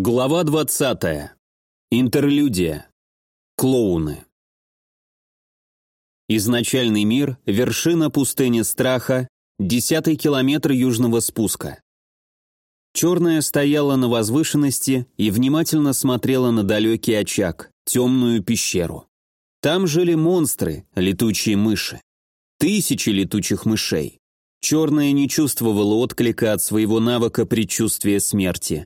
Глава 20. Интерлюдия. Клоуны. Изначальный мир, вершина пустыни страха, десятый километр южного спуска. Черная стояла на возвышенности и внимательно смотрела на далекий очаг, темную пещеру. Там жили монстры, летучие мыши. Тысячи летучих мышей. Черная не чувствовала отклика от своего навыка предчувствия смерти.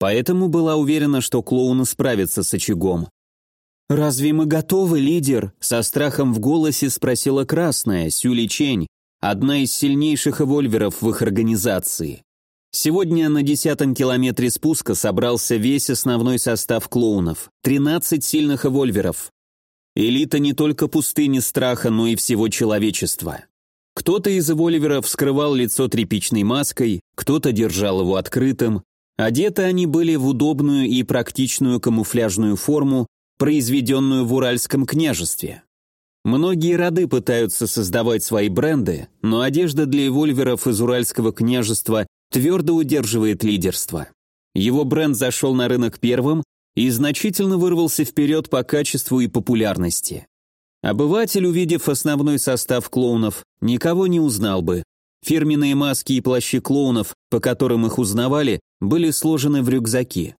Поэтому была уверена, что клоуны справятся с очагом. «Разве мы готовы, лидер?» – со страхом в голосе спросила Красная, Сюли Чень, одна из сильнейших эвольверов в их организации. Сегодня на десятом километре спуска собрался весь основной состав клоунов – 13 сильных эвольверов. Элита не только пустыни страха, но и всего человечества. Кто-то из эвольверов скрывал лицо тряпичной маской, кто-то держал его открытым, Одеты они были в удобную и практичную камуфляжную форму, произведенную в Уральском княжестве. Многие роды пытаются создавать свои бренды, но одежда для эвольверов из Уральского княжества твердо удерживает лидерство. Его бренд зашел на рынок первым и значительно вырвался вперед по качеству и популярности. Обыватель, увидев основной состав клоунов, никого не узнал бы, Фирменные маски и плащи клоунов, по которым их узнавали, были сложены в рюкзаки.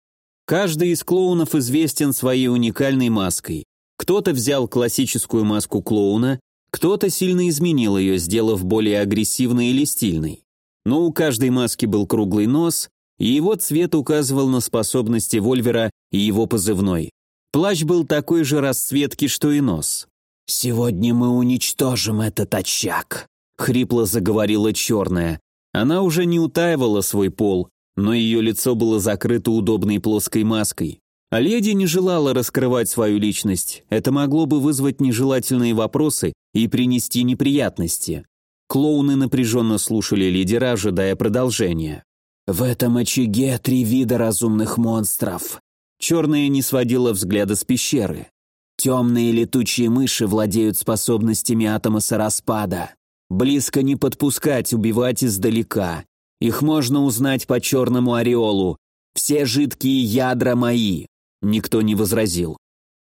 Каждый из клоунов известен своей уникальной маской. Кто-то взял классическую маску клоуна, кто-то сильно изменил ее, сделав более агрессивной или стильной. Но у каждой маски был круглый нос, и его цвет указывал на способности Вольвера и его позывной. Плащ был такой же расцветки, что и нос. «Сегодня мы уничтожим этот очаг», хрипло заговорила черная. Она уже не утаивала свой пол, но ее лицо было закрыто удобной плоской маской. А леди не желала раскрывать свою личность, это могло бы вызвать нежелательные вопросы и принести неприятности. Клоуны напряженно слушали лидера, ожидая продолжения. «В этом очаге три вида разумных монстров». Черная не сводила взгляда с пещеры. Темные летучие мыши владеют способностями атома распада. Близко не подпускать, убивать издалека. Их можно узнать по черному ореолу. Все жидкие ядра мои. Никто не возразил.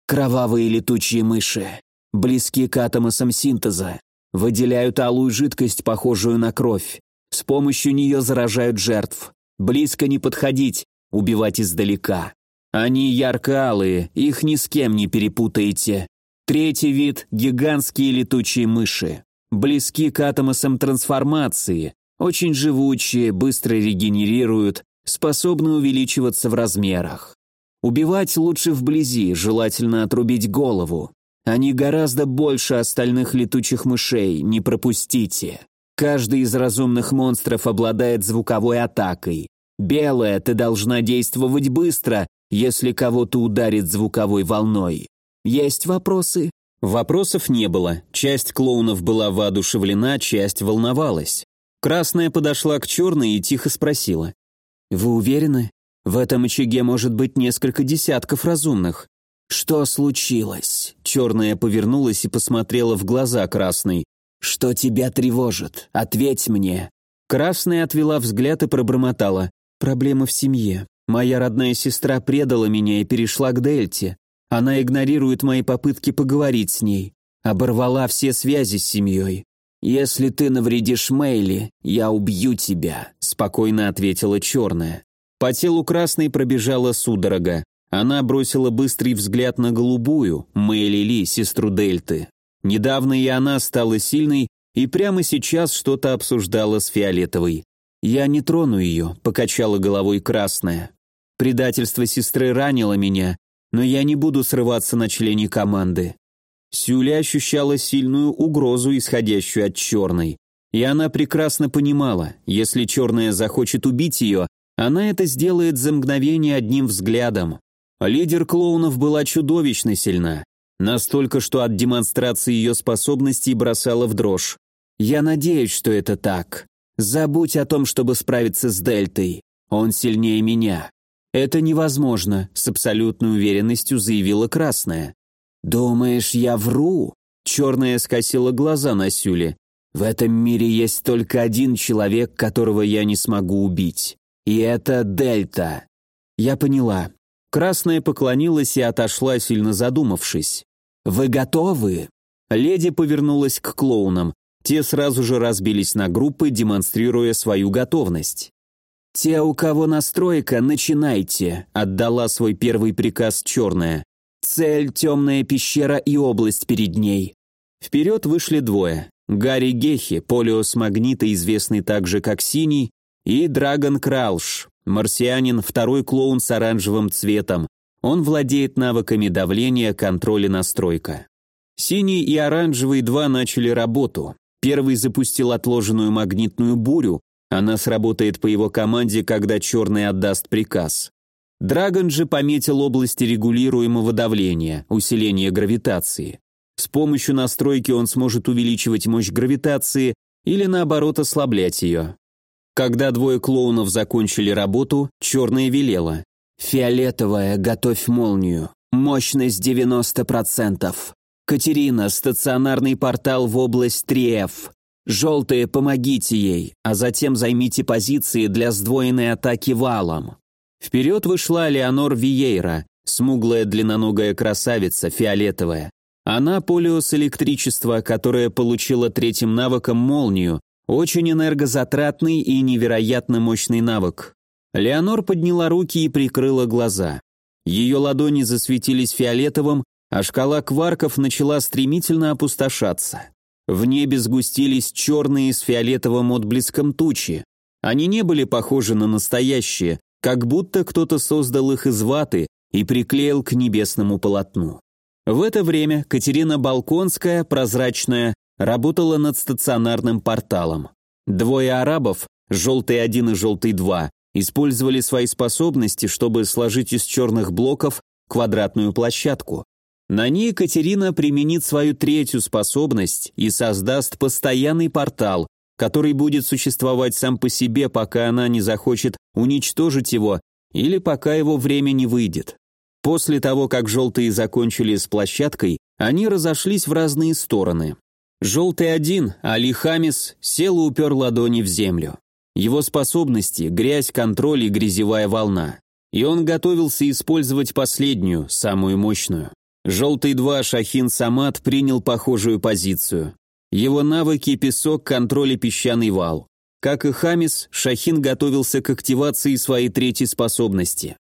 Кровавые летучие мыши. Близки к атомосам синтеза. Выделяют алую жидкость, похожую на кровь. С помощью нее заражают жертв. Близко не подходить, убивать издалека. Они ярко-алые, их ни с кем не перепутаете. Третий вид – гигантские летучие мыши близки к атомосам трансформации, очень живучие, быстро регенерируют, способны увеличиваться в размерах. Убивать лучше вблизи, желательно отрубить голову. Они гораздо больше остальных летучих мышей, не пропустите. Каждый из разумных монстров обладает звуковой атакой. Белая, ты должна действовать быстро, если кого-то ударит звуковой волной. Есть вопросы? Вопросов не было, часть клоунов была воодушевлена, часть волновалась. Красная подошла к черной и тихо спросила. «Вы уверены? В этом очаге может быть несколько десятков разумных». «Что случилось?» Черная повернулась и посмотрела в глаза красной. «Что тебя тревожит? Ответь мне». Красная отвела взгляд и пробормотала. «Проблема в семье. Моя родная сестра предала меня и перешла к Дельте. Она игнорирует мои попытки поговорить с ней. Оборвала все связи с семьей. «Если ты навредишь Мэйли, я убью тебя», — спокойно ответила черная. По телу красной пробежала судорога. Она бросила быстрый взгляд на голубую, Мэйли Ли, сестру Дельты. Недавно и она стала сильной и прямо сейчас что-то обсуждала с фиолетовой. «Я не трону ее», — покачала головой красная. «Предательство сестры ранило меня, но я не буду срываться на члене команды. Сюля ощущала сильную угрозу, исходящую от черной. И она прекрасно понимала, если черная захочет убить ее, она это сделает за мгновение одним взглядом. Лидер клоунов была чудовищно сильна. Настолько, что от демонстрации ее способностей бросала в дрожь. Я надеюсь, что это так. Забудь о том, чтобы справиться с Дельтой. Он сильнее меня. «Это невозможно», — с абсолютной уверенностью заявила Красная. «Думаешь, я вру?» Черная скосила глаза на Сюле. «В этом мире есть только один человек, которого я не смогу убить. И это Дельта». «Я поняла». Красная поклонилась и отошла, сильно задумавшись. «Вы готовы?» Леди повернулась к клоунам. Те сразу же разбились на группы, демонстрируя свою готовность. «Те, у кого настройка, начинайте», — отдала свой первый приказ черная. «Цель — темная пещера и область перед ней». Вперед вышли двое. Гарри Гехи, Полиос Магнита, известный также как Синий, и Драгон Краулш, марсианин, второй клоун с оранжевым цветом. Он владеет навыками давления, контроля, настройка. Синий и оранжевый два начали работу. Первый запустил отложенную магнитную бурю, она сработает по его команде, когда черный отдаст приказ. Драгон же пометил области регулируемого давления, усиления гравитации. С помощью настройки он сможет увеличивать мощь гравитации или наоборот ослаблять ее. Когда двое клоунов закончили работу, черная велела. «Фиолетовая, готовь молнию. Мощность 90%. Катерина, стационарный портал в область 3F. Желтые, помогите ей, а затем займите позиции для сдвоенной атаки валом». Вперед вышла Леонор Виейра, смуглая длинноногая красавица, фиолетовая. Она полиос электричества, которое получила третьим навыком молнию, очень энергозатратный и невероятно мощный навык. Леонор подняла руки и прикрыла глаза. Ее ладони засветились фиолетовым, а шкала кварков начала стремительно опустошаться. В небе сгустились черные с фиолетовым отблеском тучи. Они не были похожи на настоящие, как будто кто-то создал их из ваты и приклеил к небесному полотну. В это время Катерина Балконская, прозрачная, работала над стационарным порталом. Двое арабов, желтый один и желтый два, использовали свои способности, чтобы сложить из черных блоков квадратную площадку. На ней Катерина применит свою третью способность и создаст постоянный портал, который будет существовать сам по себе, пока она не захочет уничтожить его или пока его время не выйдет. После того, как желтые закончили с площадкой, они разошлись в разные стороны. Желтый один, Али Хамис, сел и упер ладони в землю. Его способности – грязь, контроль и грязевая волна. И он готовился использовать последнюю, самую мощную. Желтый 2 Шахин Самат принял похожую позицию. Его навыки – песок, контроль и песчаный вал. Как и Хамис, Шахин готовился к активации своей третьей способности.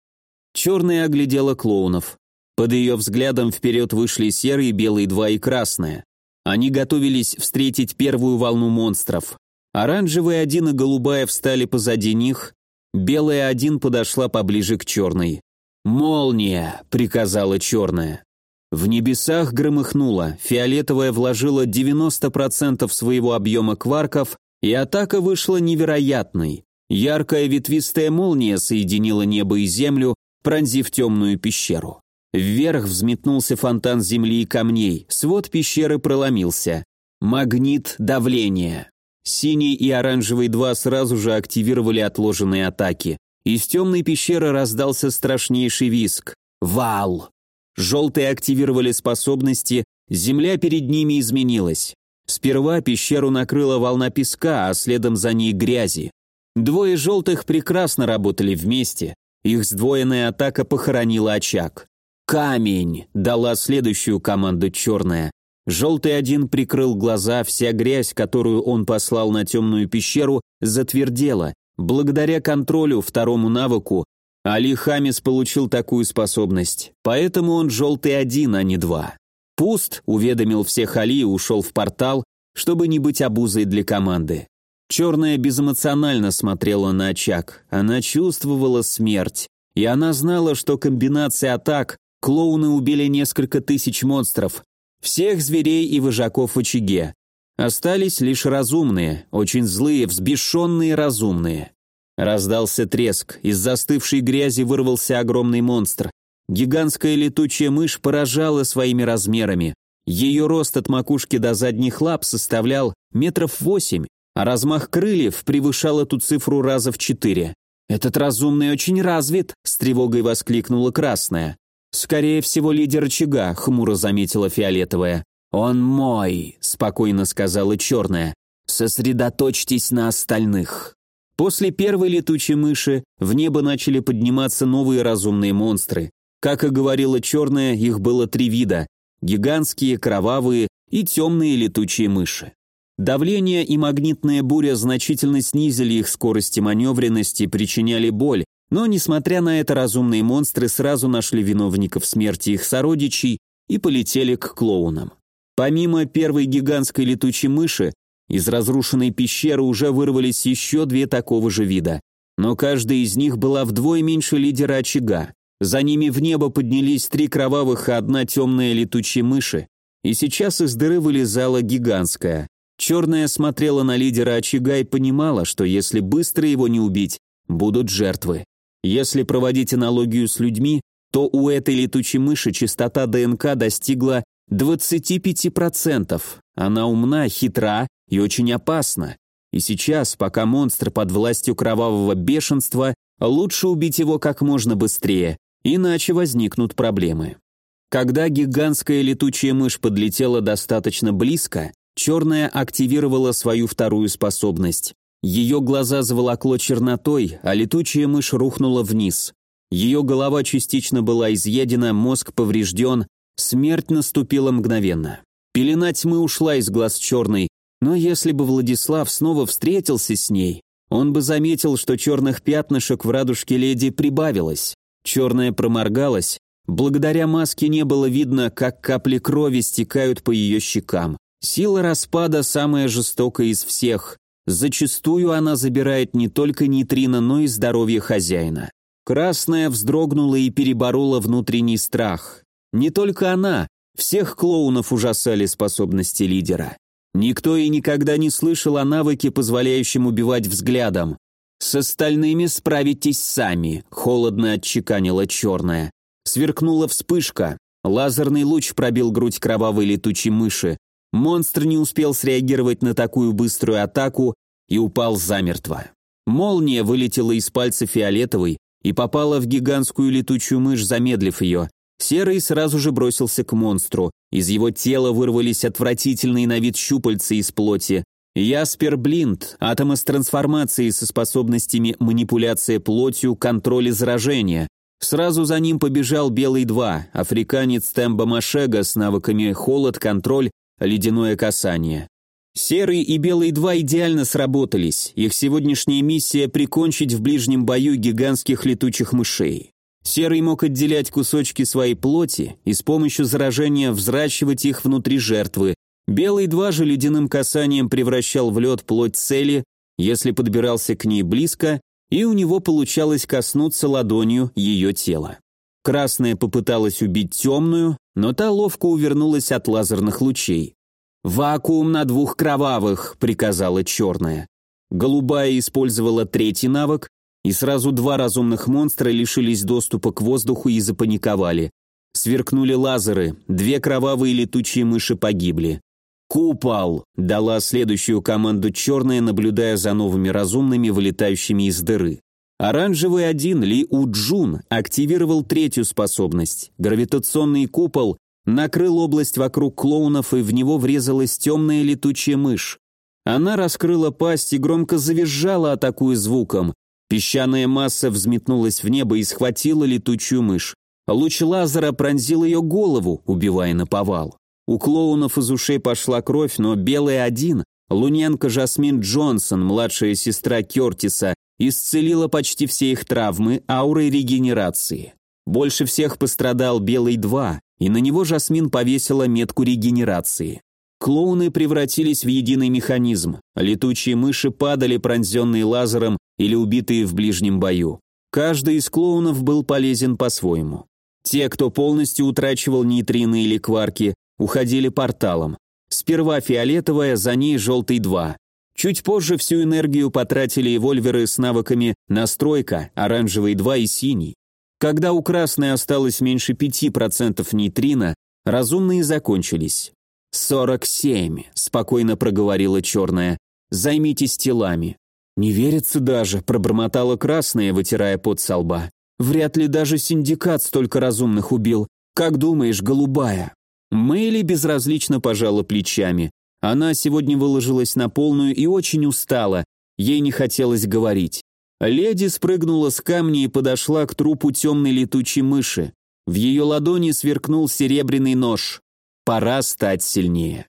Черная оглядела клоунов. Под ее взглядом вперед вышли серые, белые два и красная. Они готовились встретить первую волну монстров. Оранжевая один и голубая встали позади них, белая один подошла поближе к черной. «Молния!» — приказала черная. В небесах громыхнуло, фиолетовая вложила 90% своего объема кварков, и атака вышла невероятной. Яркая ветвистая молния соединила небо и землю, пронзив темную пещеру. Вверх взметнулся фонтан земли и камней, свод пещеры проломился. Магнит давления. Синий и оранжевый два сразу же активировали отложенные атаки. Из темной пещеры раздался страшнейший виск. Вал! Желтые активировали способности, земля перед ними изменилась. Сперва пещеру накрыла волна песка, а следом за ней грязи. Двое желтых прекрасно работали вместе, их сдвоенная атака похоронила очаг. «Камень!» — дала следующую команду черная. Желтый один прикрыл глаза, вся грязь, которую он послал на темную пещеру, затвердела. Благодаря контролю, второму навыку, Али Хамис получил такую способность, поэтому он желтый один, а не два. Пуст, уведомил всех Али и ушел в портал, чтобы не быть обузой для команды. Черная безэмоционально смотрела на очаг. Она чувствовала смерть. И она знала, что комбинация атак клоуны убили несколько тысяч монстров. Всех зверей и вожаков в очаге. Остались лишь разумные, очень злые, взбешенные разумные. Раздался треск, из застывшей грязи вырвался огромный монстр. Гигантская летучая мышь поражала своими размерами. Ее рост от макушки до задних лап составлял метров восемь, а размах крыльев превышал эту цифру раза в четыре. «Этот разумный очень развит», — с тревогой воскликнула красная. «Скорее всего, лидер очага», — хмуро заметила фиолетовая. «Он мой», — спокойно сказала черная. «Сосредоточьтесь на остальных». После первой летучей мыши в небо начали подниматься новые разумные монстры. Как и говорила черная, их было три вида – гигантские, кровавые и темные летучие мыши. Давление и магнитная буря значительно снизили их скорость и маневренность и причиняли боль, но, несмотря на это, разумные монстры сразу нашли виновников смерти их сородичей и полетели к клоунам. Помимо первой гигантской летучей мыши, из разрушенной пещеры уже вырвались еще две такого же вида, но каждая из них была вдвое меньше лидера очага. За ними в небо поднялись три кровавых и одна темная летучая мыши, и сейчас из дыры вылезала гигантская. Черная смотрела на лидера очага и понимала, что если быстро его не убить, будут жертвы. Если проводить аналогию с людьми, то у этой летучей мыши частота ДНК достигла 25%. Она умна, хитра и очень опасна. И сейчас, пока монстр под властью кровавого бешенства, лучше убить его как можно быстрее, иначе возникнут проблемы. Когда гигантская летучая мышь подлетела достаточно близко, черная активировала свою вторую способность. Ее глаза заволокло чернотой, а летучая мышь рухнула вниз. Ее голова частично была изъедена, мозг поврежден, смерть наступила мгновенно. Пелена тьмы ушла из глаз черной, но если бы Владислав снова встретился с ней, он бы заметил, что черных пятнышек в радужке леди прибавилось. Черная проморгалась, благодаря маске не было видно, как капли крови стекают по ее щекам. Сила распада самая жестокая из всех. Зачастую она забирает не только нейтрино, но и здоровье хозяина. Красная вздрогнула и переборола внутренний страх. Не только она, всех клоунов ужасали способности лидера. Никто и никогда не слышал о навыке, позволяющем убивать взглядом. «С остальными справитесь сами», — холодно отчеканила черная. Сверкнула вспышка. Лазерный луч пробил грудь кровавой летучей мыши. Монстр не успел среагировать на такую быструю атаку и упал замертво. Молния вылетела из пальца фиолетовой и попала в гигантскую летучую мышь, замедлив ее. Серый сразу же бросился к монстру. Из его тела вырвались отвратительные на вид щупальца из плоти. Яспер Блинд, атом из трансформации со способностями манипуляция плотью, контроль и заражения. Сразу за ним побежал Белый 2, африканец Темба Машега с навыками холод, контроль, ледяное касание. Серый и Белый 2 идеально сработались. Их сегодняшняя миссия прикончить в ближнем бою гигантских летучих мышей. Серый мог отделять кусочки своей плоти и с помощью заражения взращивать их внутри жертвы. Белый два же ледяным касанием превращал в лед плоть цели, если подбирался к ней близко, и у него получалось коснуться ладонью ее тела. Красная попыталась убить темную, но та ловко увернулась от лазерных лучей. «Вакуум на двух кровавых», — приказала черная. Голубая использовала третий навык, и сразу два разумных монстра лишились доступа к воздуху и запаниковали. Сверкнули лазеры, две кровавые летучие мыши погибли. «Купол!» – дала следующую команду черная, наблюдая за новыми разумными, вылетающими из дыры. Оранжевый один Ли Уджун активировал третью способность. Гравитационный купол накрыл область вокруг клоунов, и в него врезалась темная летучая мышь. Она раскрыла пасть и громко завизжала, атакуя звуком. Песчаная масса взметнулась в небо и схватила летучую мышь. Луч лазера пронзил ее голову, убивая на повал. У клоунов из ушей пошла кровь, но белый один, лунянка Жасмин Джонсон, младшая сестра Кертиса, исцелила почти все их травмы аурой регенерации. Больше всех пострадал белый 2, и на него Жасмин повесила метку регенерации. Клоуны превратились в единый механизм. Летучие мыши падали, пронзенные лазером или убитые в ближнем бою. Каждый из клоунов был полезен по-своему. Те, кто полностью утрачивал нейтрины или кварки, уходили порталом. Сперва фиолетовая, за ней желтый 2. Чуть позже всю энергию потратили эвольверы с навыками «Настройка», «Оранжевый 2» и «Синий». Когда у красной осталось меньше 5% нейтрина, разумные закончились. «Сорок семь», — спокойно проговорила черная. «Займитесь телами». «Не верится даже», — пробормотала красная, вытирая пот со лба. «Вряд ли даже синдикат столько разумных убил. Как думаешь, голубая?» Мэйли безразлично пожала плечами. Она сегодня выложилась на полную и очень устала. ей не хотелось говорить. Леди спрыгнула с камня и подошла к трупу темной летучей мыши. В ее ладони сверкнул серебряный нож. Пора стать сильнее.